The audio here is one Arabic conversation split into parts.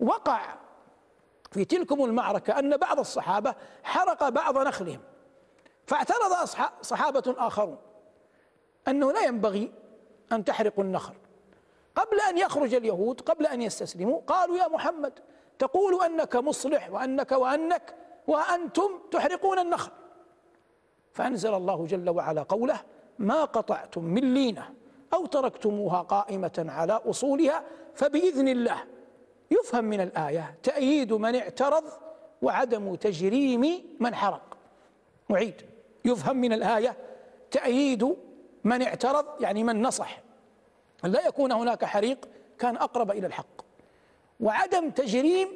وقع في تلكم المعركة أن بعض الصحابة حرق بعض نخلهم فاعترض صحابة آخرون أنه لا ينبغي أن تحرقوا النخل. قبل أن يخرج اليهود قبل أن يستسلموا قالوا يا محمد تقول أنك مصلح وأنك وأنك وأنتم تحرقون النخل. فأنزل الله جل وعلا قوله ما قطعتم من لينة أو تركتموها قائمة على أصولها فبإذن الله يفهم من الآية تأييد من اعترض وعدم تجريم من حرق. نعيد يفهم من الآية تأييد من اعترض يعني من نصح. أن لا يكون هناك حريق كان أقرب إلى الحق. وعدم تجريم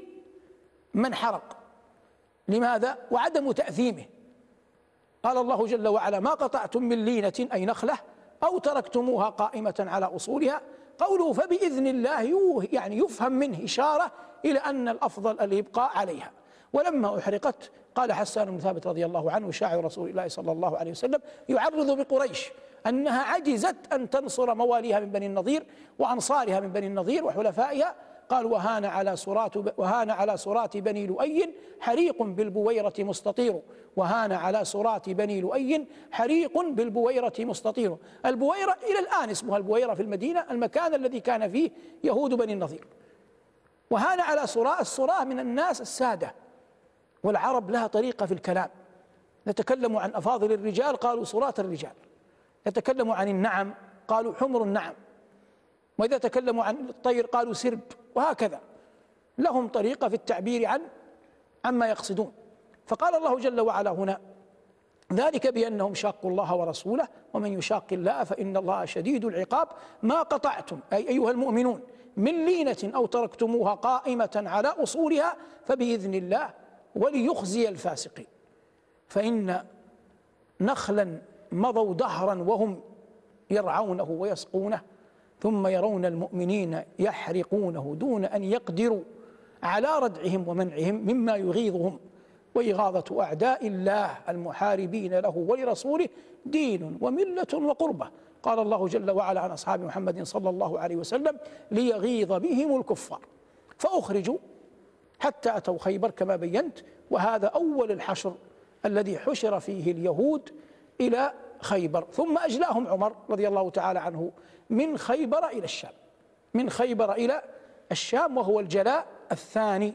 من حرق. لماذا؟ وعدم تأثيمه. قال الله جل وعلا ما قطعتم من لينة أي نخلة أو تركتموها قائمة على أصولها قوله فبإذن الله يعني يفهم منه إشارة إلى أن الأفضل الإبقاء عليها. ولما أحرقت قال حسان بن ثابت رضي الله عنه شاعر رسول الله صلى الله عليه وسلم يعرض بقريش أنها عجزت أن تنصر مواليها من بني النضير وأنصارها من بني النضير وحلفائها قال وهان على سرات وهان على سرات بني لؤي حريق بالبويرة مستطير. وهان على سرات بني لؤي حريق بالبويرة مستطير. البويرة إلى الآن اسمها البويرة في المدينة المكان الذي كان فيه يهود بني النضير. وهان على سراء السراء من الناس السادة. والعرب لها طريقة في الكلام. نتكلم عن أفاضل الرجال قالوا سرات الرجال. يتكلم عن النعم قالوا حمر النعم. وإذا تكلموا عن الطير قالوا سرب. وهكذا. لهم طريقة في التعبير عن عما يقصدون. فقال الله جل وعلا هنا ذلك بأنهم شاقوا الله ورسوله ومن يشاق الله فإن الله شديد العقاب ما قطعتم. أي أيها المؤمنون من لينة أو تركتموها قائمة على أصولها فبإذن الله وليخزي الفاسقين. فإن نخلا مضوا دهرا وهم يرعونه ويسقونه ثم يرون المؤمنين يحرقونه دون أن يقدروا على ردعهم ومنعهم مما يغيظهم. وإغاظة أعداء الله المحاربين له ولرسوله دين وملة وقربة. قال الله جل وعلا عن أصحاب محمد صلى الله عليه وسلم ليغيظ بهم الكفار. فأخرجوا حتى أتوا خيبر كما بينت. وهذا أول الحشر الذي حشر فيه اليهود إلى خيبر. ثم أجلاهم عمر رضي الله تعالى عنه من خيبر إلى الشام. من خيبر إلى الشام وهو الجلاء الثاني